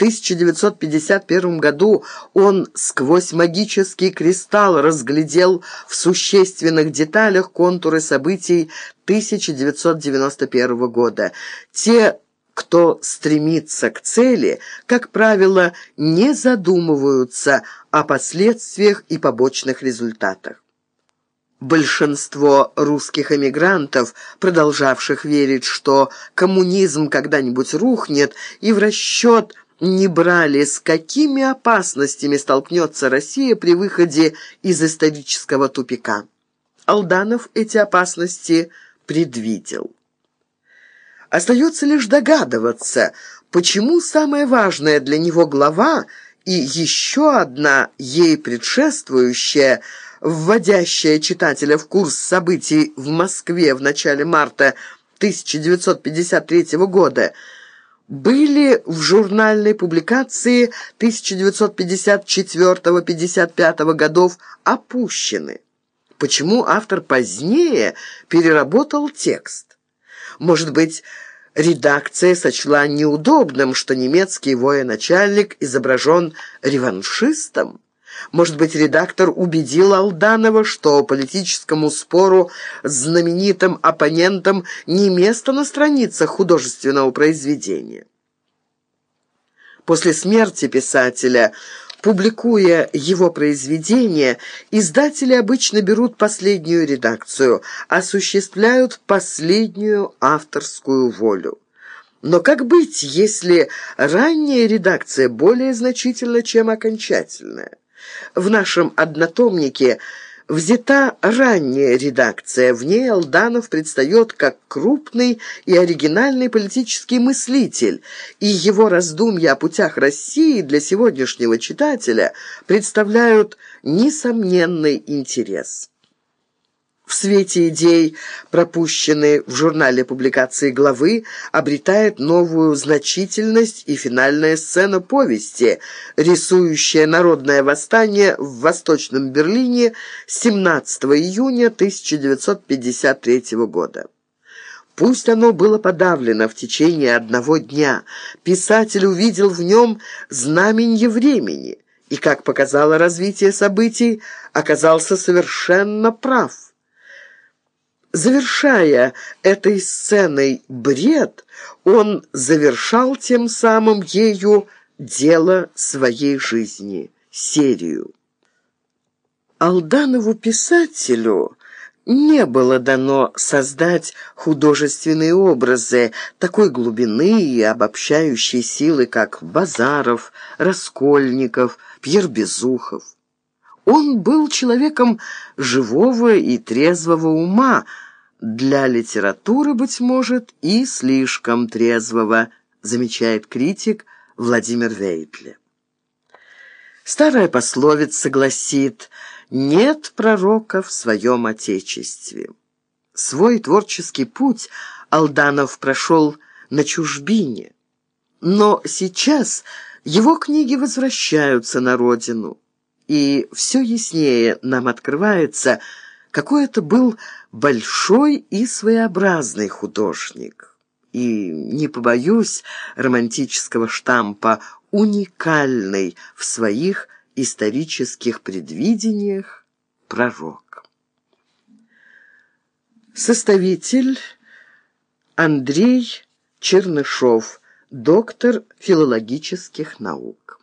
1951 году он сквозь магический кристалл разглядел в существенных деталях контуры событий 1991 года. Те, кто стремится к цели, как правило, не задумываются о последствиях и побочных результатах. Большинство русских эмигрантов, продолжавших верить, что коммунизм когда-нибудь рухнет, и в расчет не брали, с какими опасностями столкнется Россия при выходе из исторического тупика. Алданов эти опасности предвидел. Остается лишь догадываться, почему самая важная для него глава и еще одна ей предшествующая – вводящая читателя в курс событий в Москве в начале марта 1953 года, были в журнальной публикации 1954-55 годов опущены. Почему автор позднее переработал текст? Может быть, редакция сочла неудобным, что немецкий военачальник изображен реваншистом? Может быть, редактор убедил Алданова, что политическому спору с знаменитым оппонентом не место на страницах художественного произведения. После смерти писателя, публикуя его произведения, издатели обычно берут последнюю редакцию, осуществляют последнюю авторскую волю. Но как быть, если ранняя редакция более значительна, чем окончательная? В нашем однотомнике взята ранняя редакция. В ней Алданов предстает как крупный и оригинальный политический мыслитель, и его раздумья о путях России для сегодняшнего читателя представляют несомненный интерес. В свете идей, пропущенные в журнале публикации главы, обретает новую значительность и финальная сцена повести, рисующая народное восстание в Восточном Берлине 17 июня 1953 года. Пусть оно было подавлено в течение одного дня, писатель увидел в нем знаменье времени и, как показало развитие событий, оказался совершенно прав. Завершая этой сценой бред, он завершал тем самым ею дело своей жизни, серию. Алданову писателю не было дано создать художественные образы такой глубины и обобщающей силы, как Базаров, Раскольников, Пьер Безухов. Он был человеком живого и трезвого ума, для литературы, быть может, и слишком трезвого, замечает критик Владимир Вейтле. Старая пословица гласит «нет пророка в своем отечестве». Свой творческий путь Алданов прошел на чужбине, но сейчас его книги возвращаются на родину и все яснее нам открывается, какой это был большой и своеобразный художник. И, не побоюсь романтического штампа, уникальный в своих исторических предвидениях пророк. Составитель Андрей Чернышов, доктор филологических наук.